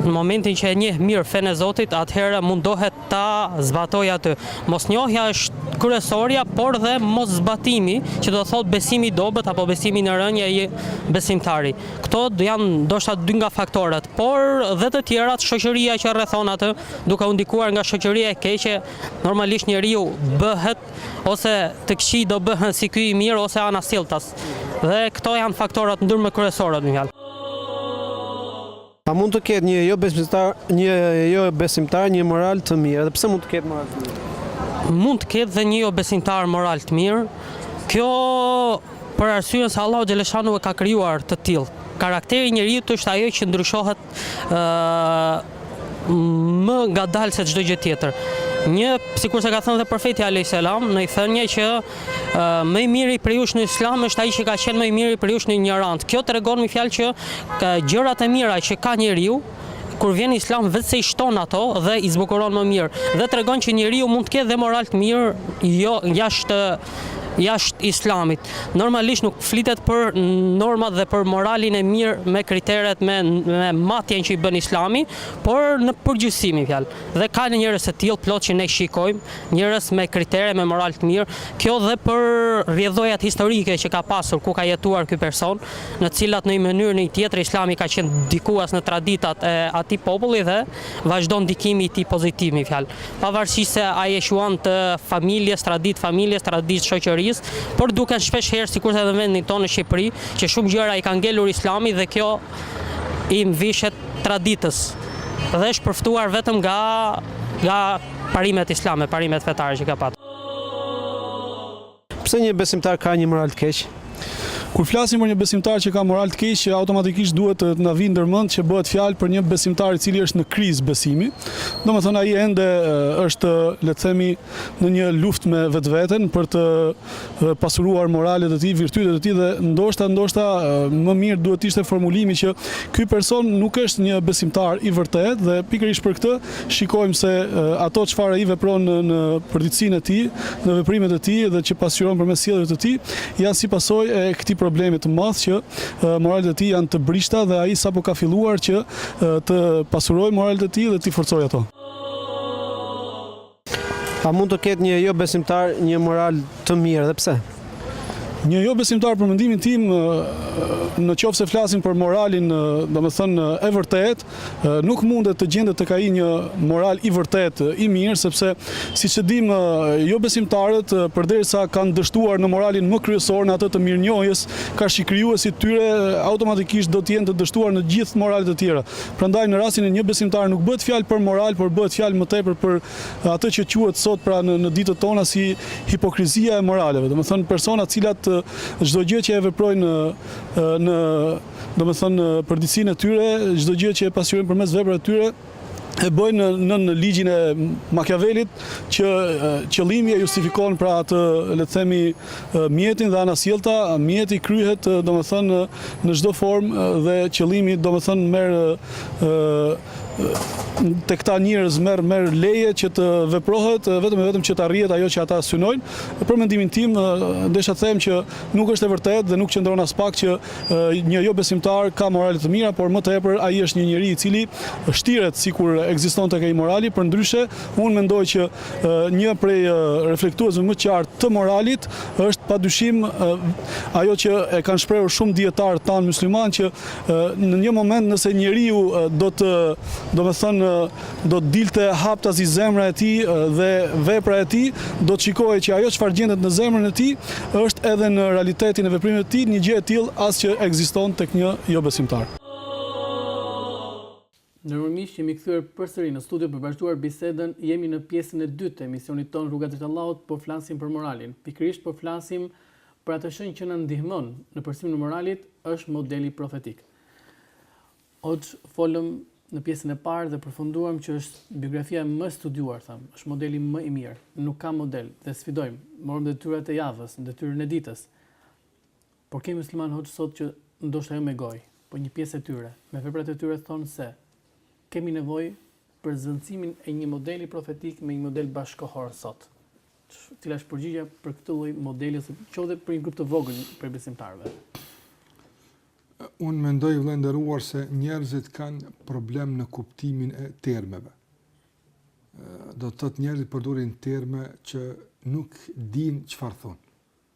në momentin që e njeh mirë fenë e Zotit, atëherë mundohet ta zbatojë atë. Mosnjohja është kryesorja, por dhe moszbatimi, që do thotë besimi i dobët apo besimi në rënie i besimtarit. Këto janë ndoshta dy nga faktorët, por dhe të tjerat, shoqëria që rrethon atë, duke u ndikuar nga shoqëria e keqe, normalisht njeriu bëhet ose të këqij do bëhen si ky i mirë ose anasjelltas. Dhe këto janë faktorët ndër më kryesorët, me fjalë. A mund të ketë një jo besimtar, një jo besimtar një moral të mirë? Dhe pse mund të ketë moral të mirë? Mund të ketë dhe një jo besimtar moral të mirë. Kjo për arsyen se Allahu xhaleshanu e ka krijuar të tillë. Karakteri i njeriut është ajo që ndryshohet ë më ngadalë se çdo gjë tjetër. Një, sikurse ka thënë dhe profeti alayhis salam në një thënie që Më i miri për jush në Islam është ai që ka qenë më i miri për jush në injorant. Kjo tregon me fjalë që gjërat e mira që ka njeriu kur vjen Islam vetë se i shton ato dhe i zbukuron më mirë dhe tregon që njeriu mund të ketë dhe moral të mirë jo jashtë jashtë islamit. Normalisht nuk flitet për normat dhe për moralin e mirë me kriteret me me matjen që i bën Islami, por në përgjithësi me fjalë. Dhe ka njerëz të tillë plot që ne shikojmë Njerëz me kritere, me moral të mirë. Kjo dhe për rrjedhojat historike që ka pasur, ku ka jetuar ky person, në të cilat në një mënyrë a një tjetër Islami ka qenë dikur në traditat e atij populli dhe vazhdon ndikimi i tij pozitiv me fjalë. Pavarësisht se ai e quan të familjes, traditë familjes, traditë shoqërisë, por duken shpesh herë sikurse edhe në vendin tonë në Shqipëri, që shumë gjëra i ka ngelur Islami dhe kjo i mvishet traditës dhe është përftuar vetëm nga nga parimet islame, parimet fetare që ka patur. Pse një besimtar ka një moral të keq? Kur flasim për një besimtar që ka moral të keq, automatikisht duhet të na vijë ndërmend që bëhet fjalë për një besimtar i cili është në krizë besimi. Domethënë ai ende është, le të themi, në një luftë me vetveten për të dhe pasuruar moralet e tij, virtytet e tij dhe ndoshta ndoshta më mirë duhet të ishte formulimi që ky person nuk është një besimtar i vërtetë dhe pikërisht për këtë shikojmë se ato çfarë ai vepron në, në përditësinë e tij, në veprimet e tij dhe që pasqyron përmes sjelljes së tij, janë si pasojë e këtij problemi të madh që moralet e tij janë të brishta dhe ai sapo ka filluar që të pasurojë moralet e tij dhe t'i forcojë ato. A mund të ketë një jobesimtar një moral të mirë dhe pse? Një jobesimtar për mendimin tim në qoftë se flasim për moralin domethënë e vërtetë, nuk mundet të gjendet tek ai një moral i vërtetë i mirë, sepse siç e dimë jobesimtarët përderisa kanë dështuar në moralin më kryesor në atë të mirënjohjes karshi Krijuesit të tyre automatikisht do të jenë të dështuar në gjithë moralet e tjera. Prandaj në rastin e një besimtar nuk bëhet fjalë për moral, por bëhet fjalë më tepër për atë që quhet sot pra në, në ditët tona si hipokrizia e moraleve. Domethënë persona të cilat çdo gjë që e veprojnë në domethënë përditësinë e tyre, çdo gjë që e pasqyrojnë përmes veprave të tyre, e bëjnë nën ligjin e Makiavelit që qëllimi e justifikon pra atë le të themi mjetin dhe anasjellta, mjeti kryhet domethënë në çdo formë dhe qëllimi domethënë merr tek këta njerëz merr merr leje që të veprohet vetëm e vetëm që të arrihet ajo që ata synojnë. Për mendimin tim, desha të them që nuk është e vërtetë dhe nuk qëndron aspak që një jobesimtar ka morale të mira, por më tepër ai është një njeri i cili shtiret sikur ekziston tek ai morali, përndryshe unë mendoj që Një prej reflektuesve më qartë të moralit është pa dyshim ajo që e kanë shprehur shumë dietarë tanë muslimanë që në një moment nëse njeriu do të thotë do të dilte haptazi zemra e tij dhe vepra e tij do të shikohej që ajo çfarë gjendet në zemrën e tij është edhe në realitetin e veprimeve të tij një gjë e tillë as që ekziston tek një jobesimtar. Nderuar miq, jemi kthyer përsëri në studio për të vazhduar bisedën. Jemi në pjesën e dytë të emisionit tonë Rruga drejt Allahut, po flasim për moralin. Pikërisht po flasim për atë shenjë që na ndihmon në përcaktimin e moralit, është modeli profetik. Hoxhë, folëm në pjesën e parë dhe përfunduam që është biografia më e studiuar, thamë, është modeli më i mirë. Nuk ka model dhe sfidojmë, morëm detyrat e javës, detyrën e ditës. Por ke myslimanë hoxhë sot që ndoshta jo me gojë, por një pjesë e tyre, me veprat e tyre thonë se kemi nevojë për zvendësimin e një modeli profetik me një model bashkëkohor sot. Cila është përgjigja për këtë lloj modeli ose qoftë për një grup të vogël prej besimtarëve? Unë mendoj vëlla i nderuar se njerëzit kanë problem në kuptimin e termeve. Do të thotë njerëzit përdorin terme që nuk dinë çfarë thonë.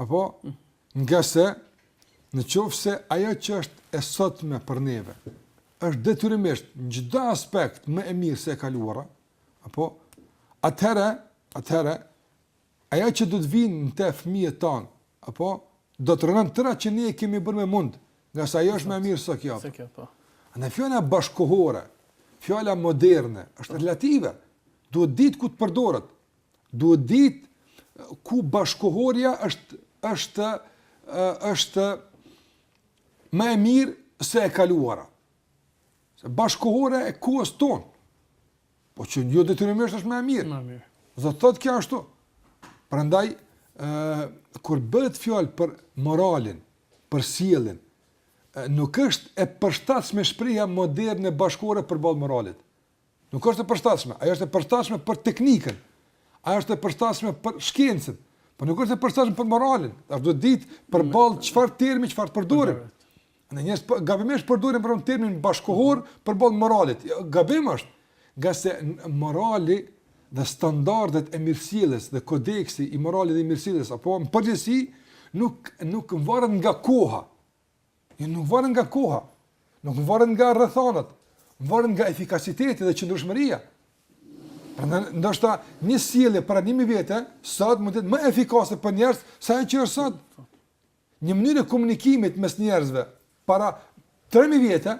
Apo, ngase, në qoftë se ajo që është e sotme për neve, është detyrimisht në çdo aspekt më e mirë se e kaluara, apo, atëherë, atëherë, ajo që do të vijë te fëmijët tanë, apo, do të rrënon atë që ne e kemi bërë me mund, ngase ajo është më e mirë se kjo. Se kjo, po. Fjala bashkëkohore, fjala moderne, është relative, duhet ditë ku të përdoret, Duhet ditë ku bashkëkohorja është është është më e mirë se e kaluara. Se bashkëkohorja e kohës tonë. Po që jo detyrimisht është më e mirë. Më e mirë. Do të thotë kjo ashtu. Prandaj ë kur bëhet fjalë për moralin, për sjelljen, nuk është e përshtatshme shprehja moderne bashkëkohore përballë moralit. Nuk është e përshtatshme, ajo është e përshtatshme për teknikën. Ajo është e përshtatshme për shkencën, por nuk është e përshtatshme për moralin. Tash duhet ditë përballë çfarë termi çfarë përdorim. Ne njerëzit gabimisht përdorim për termin bashkëkohor përballë moralit. Jo, gabim është. Ngase morali dhe standardet e mirësjelljes dhe kodeksi i moralit dhe mirësjelljes apo në përgjithësi nuk nuk varet nga koha. Jo nuk varen nga koha, nuk varen nga rrethanat, varen nga efikasiteti dhe qëndrueshmëria. Prandaj ndoshta një sjellje para 1000 vjetë sot mund të jetë më efikase për njerëz sa ajo që është sot. Një mënyrë komunikimit mes njerëzve para 3000 vjetë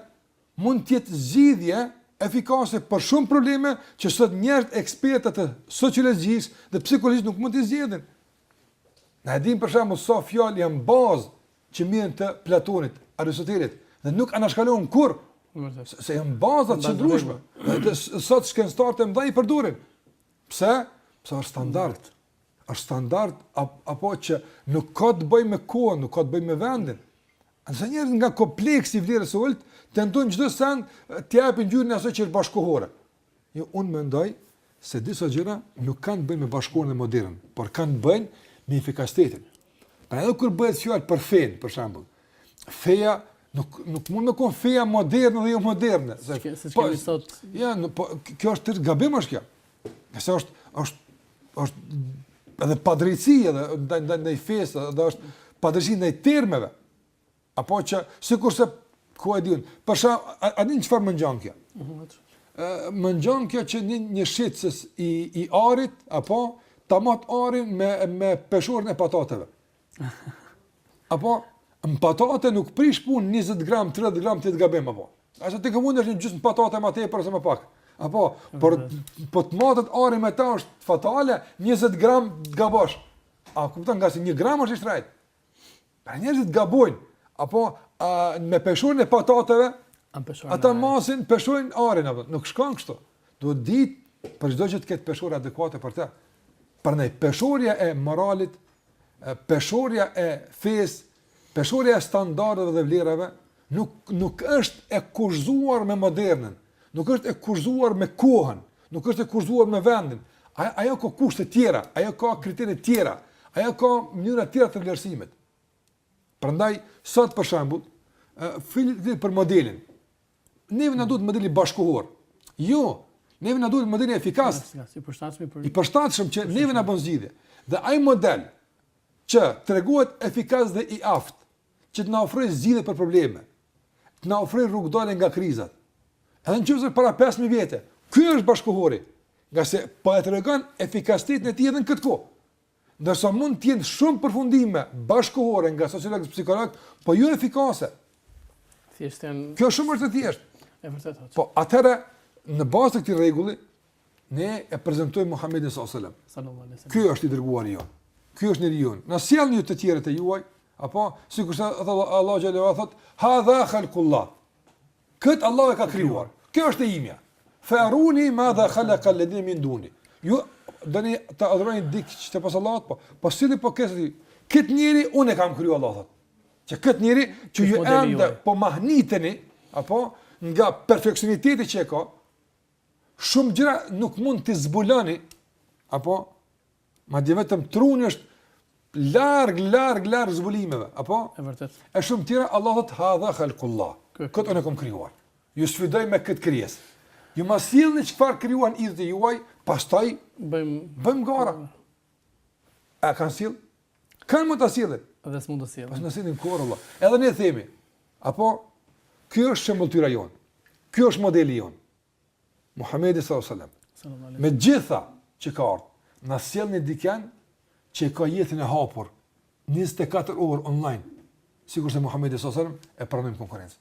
mund të jetë zgjidhje efikase për shumë probleme që sot njerëz ekspertë të sociologjisë dhe psikologjisë nuk mund të zgjidhin. Na e dim për shembull sa fjalë janë bazë që merren të Platonit, Aristotelit, dhe nuk anashkalohen kurrë, se, se janë baza të qëndrueshme, dhe sot shkencëtarët e mdhaj i përdurin. Pse? Pse është standard. Është standard, apo që nuk ka të bëjë me kohën, nuk ka të bëjë me vendin. Nëse njerëz nga kompleksi i vlerës së ulët, tentojnë çdo send t'i japin ngjyrën e asaj që është bashkëkohore. Jo, unë mendoj se disa gjëra nuk kanë të bëjnë me bashkëkohoren dhe modernën, por kanë të bëjnë me efikasitetin. Pra edhe kur bëhet fjalë për fenë, për shembull, feja nuk nuk mund të thonë feja moderne dhe jo moderne. Se si po, kemi sot. Ja, në, po kjo është tërë gabim është kjo. Nëse është është është edhe padrejtësi edhe ndaj ndaj ndaj fesë, edhe është padrejtësi ndaj termeve. Apo që, sikurse, ku e di unë, për shkak, a, a din çfarë më ngjan kjo? Ë, më ngjan kjo që një një shitës i i arit, apo ta matë arin me me peshoren e patateve. Apo në patate nuk prish punë 20 gram, 30 gram të jetë gabim apo. Ashtu ti kemi ndër një gjysmë patate më tepër ose më pak. Apo, por po të matet ari me ta është fatale, 20 gram të gabosh. A kupton ngase 1 gram është i shtrenjtë? Pra njerëzit gabojnë, apo a, me peshoren e patateve, ata masin peshojnë arin, apo, nuk shkon kështu. Duhet ditë për çdo gjë të ketë peshore adekuate për të. Prandaj peshorja e moralit, peshorja e fesë, peshorja e standardeve dhe vlerave Nuk nuk është e kushtëzuar me modernen, nuk është e kushtëzuar me kohën, nuk është e kushtëzuar me vendin. Ajo ajo ka kushte të tjera, ajo ka kritere të tjera, ajo ka mënyra të tjera të vlerësimit. Prandaj sot për shembull, flet për modelin. Neve na duhet modeli bashkëkohor. Jo, neve na duhet modeli efikas. I përshtatshëm për i përshtatshëm që neve na bën zgjidhje. Dhe ai model që tregohet efikas dhe i aftë, që të na ofrojë zgjidhje për probleme, të na ofrojë rrugëdalje nga krizat. Edhe në qoftë para 5000 vjetë, ky është bashkëkohori, ngase po e tregon efikasitetin e tij edhe në këtë kohë. Ndërsa mund të jenë shumë përfundime bashkëkohore nga sociologë psikologë, po jo efikase. Thjesht Kjo është shumë e thjeshtë. E vërtetë. Po atëherë në bazë të këtij rregulli Ne e prezantojmë Muhamedin sallallahu alaihi wasallam. Ky është i dërguari jonë. Ky është njeriu jonë. Na sjellni ju të tjerët tuajt, apo sikurse Allahu xhelalu thotë, "Hadha khalqullah." Këtë Allahu e ka krijuar. Kjo është e imja. Faruni ma dha khalaqa alladhi min duni. Ju doni të adhuroni dikë tjetër pos Allahut, po, po si po kësë ti, këtë njeri unë e kam kriju Allahu thotë, që këtë njeri që ju ende po mahniteni, apo, nga perfeksioniteti që e ka, Shumë gjëra nuk mund t'i zbuloni, apo, madje vetëm truni është larg, larg, larg zbulimeve, apo? E vërtetë. E shumë tjera, Allahu thotë hadha khalkullah. Këtë unë e kom krijuar. Ju sfidoj me këtë krijesë. Ju ma sillni çfarë krijuan idhujt e juaj, pastaj, bëjmë, bëjmë gara. A kanë sjellë? Kë mund ta sjellin? Dhe s'mund të sjellin. S'mund të sjellin kurrë vallah. Edhe ne themi. Apo ky është shembëlltyra jonë. Ky është modeli jonë. Muhamedi sallallahu alaihi wasallam. Me gjitha që ka ardhur, na sjellni dikënd që ka jetën e hapur 24 orë online, sikurse Muhamedi sallallahu alaihi wasallam e pranon konkurrencën.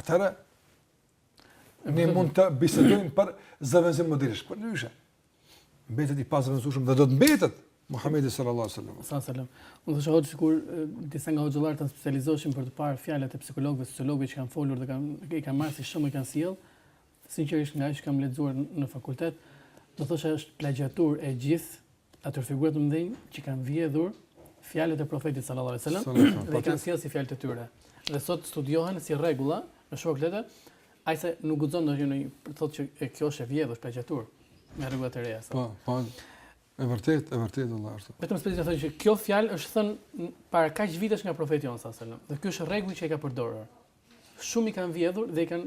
Atëherë, ne mund të bisedojmë për zëvendësim modelish, përndryshe. Mbetet i pazëvendësueshëm dhe do të mbetet Muhammedi sallallahu sallam. Sa sallam. Unë do dëshiroja sikur disa nga hoxhallarët tanë specializoheshin për të parë fjalët e psikologëve, sociologëve që kanë folur dhe kanë, i kanë marrë si shumë i kanë sjellë, Sinqerisht nga aq që kam lexuar në fakultet, do thosha është plagjiaturë e gjithë atyre figurave të mëdha që kanë vjedhur fjalët e profetit sallallahu alajhi wasallam dhe kanë sjellë si fjalë të tyre. Dhe sot studiohen si rregulla në shkollë veçse nuk guxon ndonjëri të thotë që e kjo është e vjedhur, është plagjiaturë me rregulla të reja. Po, po. E vërtetë, e vërtetë vallahi. Vetëm s'po thotë që kjo fjalë është thënë para kaq vitesh nga profeti sallallahu alajhi wasallam. Dhe ky është rregull që e ka përdorur. Shumë i kanë vjedhur dhe i kanë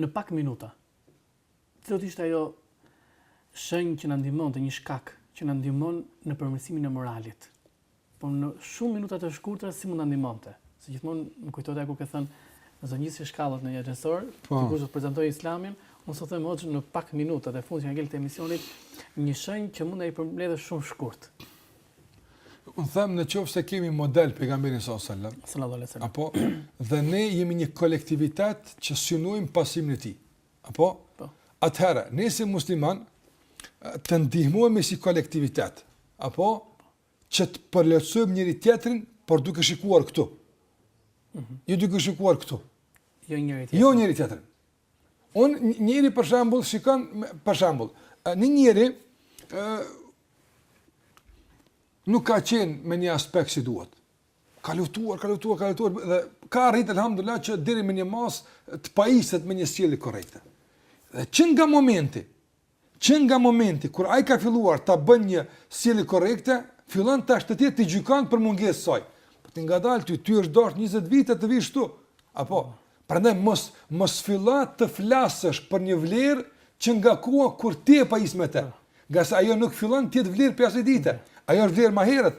Në pak minuta, cila do të ishte ajo shenjë që na ndihmonte, një shkak që na ndihmon në përmirësimin e moralit? Por në shumë minuta të shkurtra si mund ta ndihmonte? Se gjithmonë më kujtohet ajo kur ke thënë në zonjësi shkallët në një ashensor, po. dikush do të prezantojë Islamin, unë sot them hoxhë në pak minutat e fundit që ngel të emisionit, një shenjë që mund ta përmbledhë shumë shkurt. Unë them në qoftë se kemi model pejgamberin sa sallam, apo, dhe ne jemi një kolektivitet që synojmë pasimin e tij, apo, po. atëherë, ne si muslimanë, të ndihmojmë si kolektivitet, apo, që të përmirësojmë njëri tjetrin, por duke shikuar këtu. Mhm. Jo duke shikuar këtu. Jo njëri tjetrin. Jo njëri tjetrin. Një njeri për shembull shikon për shembull, një njeri ë nuk ka qenë në një aspekt si duhet. Ka luftuar, ka luftuar, ka luftuar dhe ka arrit alhamdulillah që deri në një masë të pajiset me një sjellje korrekte. Dhe që nga momenti Që nga momenti kur ai ka filluar ta bëjë një sjellje korrekte, fillon tash të tjerë t'i gjykojë për mungesë të saj. Po ti ngadalë ty, t'u është dashtë njëzet vite të vish këtu. Apo, prandaj mos mos fillo të flasësh për një vlerë që nga koha kur ti je pajisë me të. Ngase ajo nuk fillon të jetë vlerë prej asaj dite. Ajo është vlerë më herët.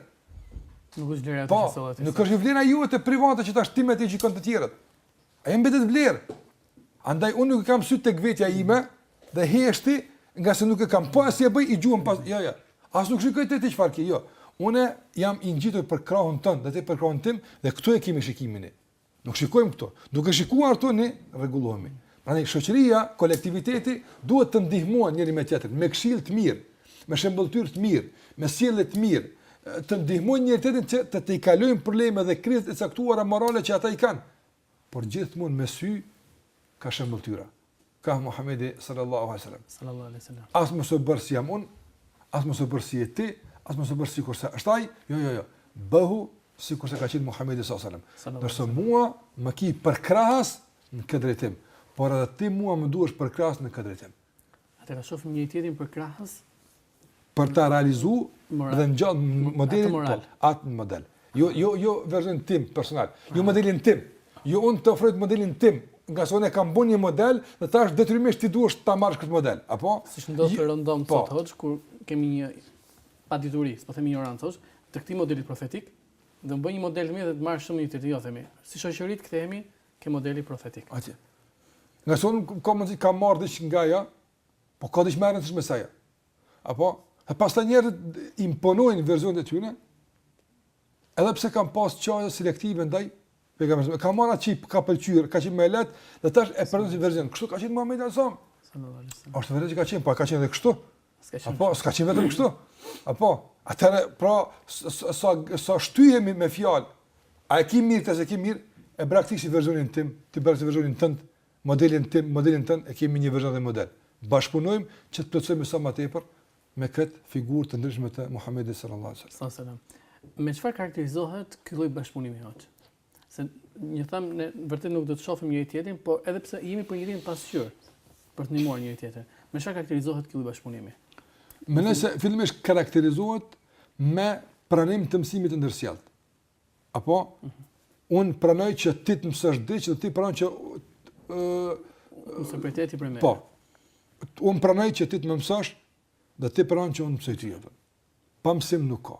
Nuk është vlera jote. Po, nuk është vlera jote private që tash ti me të t'i gjykon të tjerët. Ajo mbetet vlerë. Andaj unë nuk i kam sytë tek vetja ime dhe heshti, ngase nuk e kam pas si e bëj i gjuhën pas. Jo, jo. As nuk shikoj te ti çfarë ke. Jo. Unë jam i ngjitur për krahun tënd dhe ti për krahun tim dhe këtu e kemi shikimin e. Nuk shikojmë këtu. Duke shikuar këtu ne rregullohemi. Prandaj shoqëria, kolektiviteti duhet të ndihmojnë njëri me tjetrin me këshillë të mirë. me shembulltyrë të mirë, me sjellje të mirë, të ndihmojnë njëri tjetrin që të tejkalojnë problemet dhe krizat e caktuara morale që ata i kanë. Por gjithmonë me sy ka shembulltyra. Ka Muhamedi sallallahu alaihi wasallam. Sallallahu alaihi wasallam. As mos u bër si jam unë, as mos u bër si ti, as mos u bër sikurse është ai. Jo, jo, jo. Bëhu sikurse ka qenë Muhamedi sallallahu alaihi wasallam. Ndërsa mua më ki përkrahës në këtë drejtim, por edhe ti mua më duhesh përkrahës në këtë drejtim. Atëherë ta shofim njëri tjetrin përkrahës për ta realizu dhe me ngja atë modelin po, atë një model. Jo, jo, jo versionin tim personal, jo modelin tim, jo unë të ofroj modelin tim, ngase unë e kam bo një model dhe tash detyrimisht ti duesh ta marrësh këtë model, apo? Siç ndodh rëndom po. sot hoxhë, kur kemi një padituri, po themi injorancë hoxhë, të këtij modelit profetik, dhe më bëj një model të mirë dhe të marrë shembull një tjetër jo, themi. Si shoqëri të kthehemi, Ke modeli profetik. Atje. Ngase unë ka mundësi kam marrë diç nga ajo, po ka diç më rëndësishme se ajo. Apo? E pastaj njerëzit imponojnë verzionet e tyne, edhe pse kanë pas qasje selektive ndaj Pejgamberit, kanë marrë atë që i ka pëlqyrë, ka qenë më lehtë, dhe tash e përdorin si verzion. Kështu ka qenë Muhammedi alejhi selam. Ashtë e vërtetë që ka qenë, pa po ka qenë edhe kështu. S'ka qenë. Apo s'ka qenë vetëm kështu. Apo atëherë pra s'po s'po shtyhemi me fjalë. A e ke mirë ti, s'e ke mirë? E braktis versionin tim, ti braktisi versionin tënd, modelin tim, modelin tënd, e kemi një version dhe model. Bashkëpunojmë që të plotësohemi sa më tepër me këtë figurë të ndritshme të Muhamedit sallallahu alaihi wasallam. Me çfarë karakterizohet ky lloj bashkëpunimi hoxhë? se një thamë ne vërtet nuk do të shohim njëri tjetrin, por edhe pse jemi për njërin pasqyrë për të ndihmuar njëri tjetrin. Me çfarë karakterizohet ky bashkëpunim? Domethënë se fillimisht karakterizohet me pranim të mësimit të ndërsjellë. Apo mhm. un pranoj që ti të më mësosh diç dhe ti pranon që ë mëson për ti për më. Po. Un pranoj që ti të më mësosh dhe ti pranon që un të mësoj ty atë. Pa mësim nuk ka.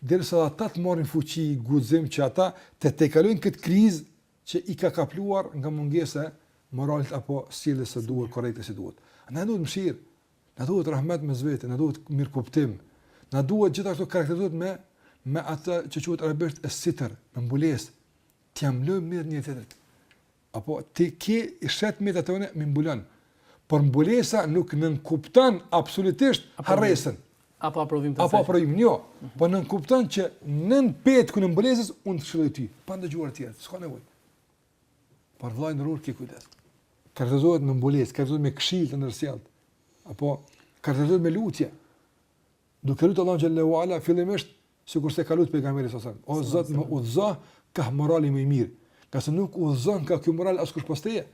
derisa dhe ata të marrin fuqi, guxim që ata të tejkalojnë këtë krizë që i ka kapluar nga mungesa e moralit apo sjelljes së duhur korrekte siç duhet. Andaj na duhet mëshirë, na duhet rahmet mes vete, na duhet mirëkuptim, na duhet gjithashtu karakterizohet me me atë që quhet arabisht e sitër, me mbulesë, t'ia mbulojmë njëri tjetrit. Apo ti që i sheh të metat e unë m'i mbulon. Por mbulesa nuk nënkupton absolutisht harresën. Apo aprovim të Apo aprovim, jo. Mm -hmm. Po nënkupton që nën petkun e mbulesës unë të këshilloj ty, pa ndëgjuar të tjerë, s'ka nevojë. Por vllai nderuar ke kujdes. Karakterizohet me mbulesë, karakterizohet me këshill të ndërsjellë. Apo karakterizohet me lutje. Duke lutur Allahu xhelle ue ala fillimisht sikurse ka lut pejgamberi alejhi selam o zot më udhëzo ka morali më i mirë ngase nuk udhëzon ka ky moral askush pos teje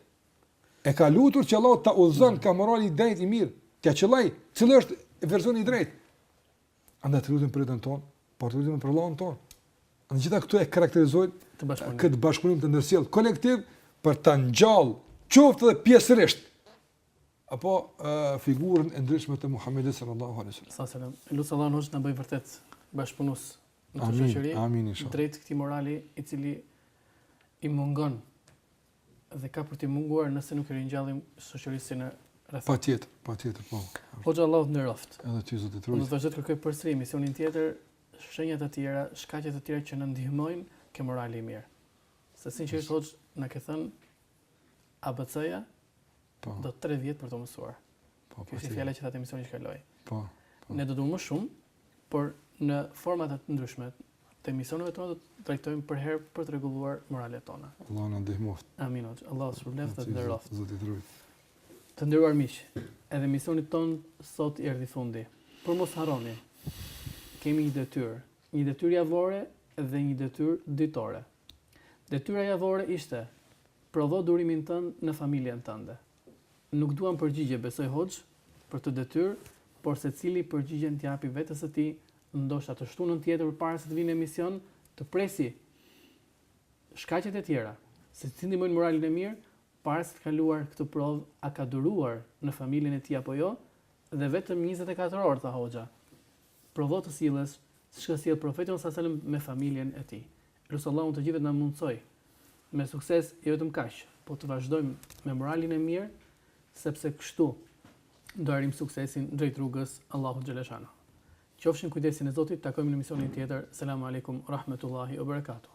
e ka lutur që Allah ta udhëzon ka morali i drejtë i mirë t'ia qëllojë cili është versioni i drejtë andaj të lutim për veten tonë por të lutim për vëllaun tonë të gjitha këto e karakterizojnë këtë bashkëpunim të ndërsjellë kolektiv për ta ngjall qoftë edhe pjesërisht apo figurën e ndritshme të Muhamedit sallallahu alaihi wasallam. Sa selam. Lus Allahun që të na bëj vërtet bashkëpunues në këtë shoqëri. Amin, amin. Drejt këtij morali i cili i mungon dhe ka për të munguar nëse nuk e ringjallim shoqërisë në rreth. Patjetër, patjetër po. Hoxhë Allahu të nderoft. Edhe ti Zoti të ruajtë. Do të vazhdoj të kërkoj përsëri emisionin tjetër, shenja të tjera, shkaqe të tjera që na ndihmojnë te morali i mirë. Se sinqerisht hoxhë na ke thënë ABC-ja po. do 3 vjet për të mësuar. Po, po. Kjo është fjala që thatë emisionin që kaloi. Po, po. Ne do të duam më shumë, por në forma të ndryshme të emisioneve tona do të trajtojmë përherë për të rregulluar moralet tona. Allah na ndihmoft. Amin. Allah të shpërbleftë dhe të nderoft. Zoti të rujt. Të nderuar miq, edhe emisionit tonë sot i erdhi fundi. Por mos harroni, kemi një detyrë, një detyrë javore dhe një detyrë ditore. Detyra javore ishte, Provo durimin tënd në familjen tënde. Nuk duam përgjigje, besoj Hoxhë, për këtë detyrë, por secili përgjigjen t'ia japi vetes së tij, ndoshta të shtunën tjetër përpara se të vijë në emision, të presi shkaqet e tjera, se si ndihmojnë moralin e mirë, pra si e ka kaluar këtë provë a ka duruar në familjen e tij apo jo, dhe vetëm njëzet e katër orë, tha Hoxha. Provo të sillesh siç ka sjellë Profeti sallallahu alejhi ve sellem me familjen e tij. Lus Allahun të gjithëve të na mundësojë me sukses jo vetëm kaq, po të vazhdojmë me moralin e mirë, sepse kështu do arrijmë suksesin drejt rrugës Allahut xhelle shanuhu. Qofshi në kujdesin e Zotit, takohemi në emisionin tjetër. Selamu alejkum ve rahmetullahi ve berekatuh.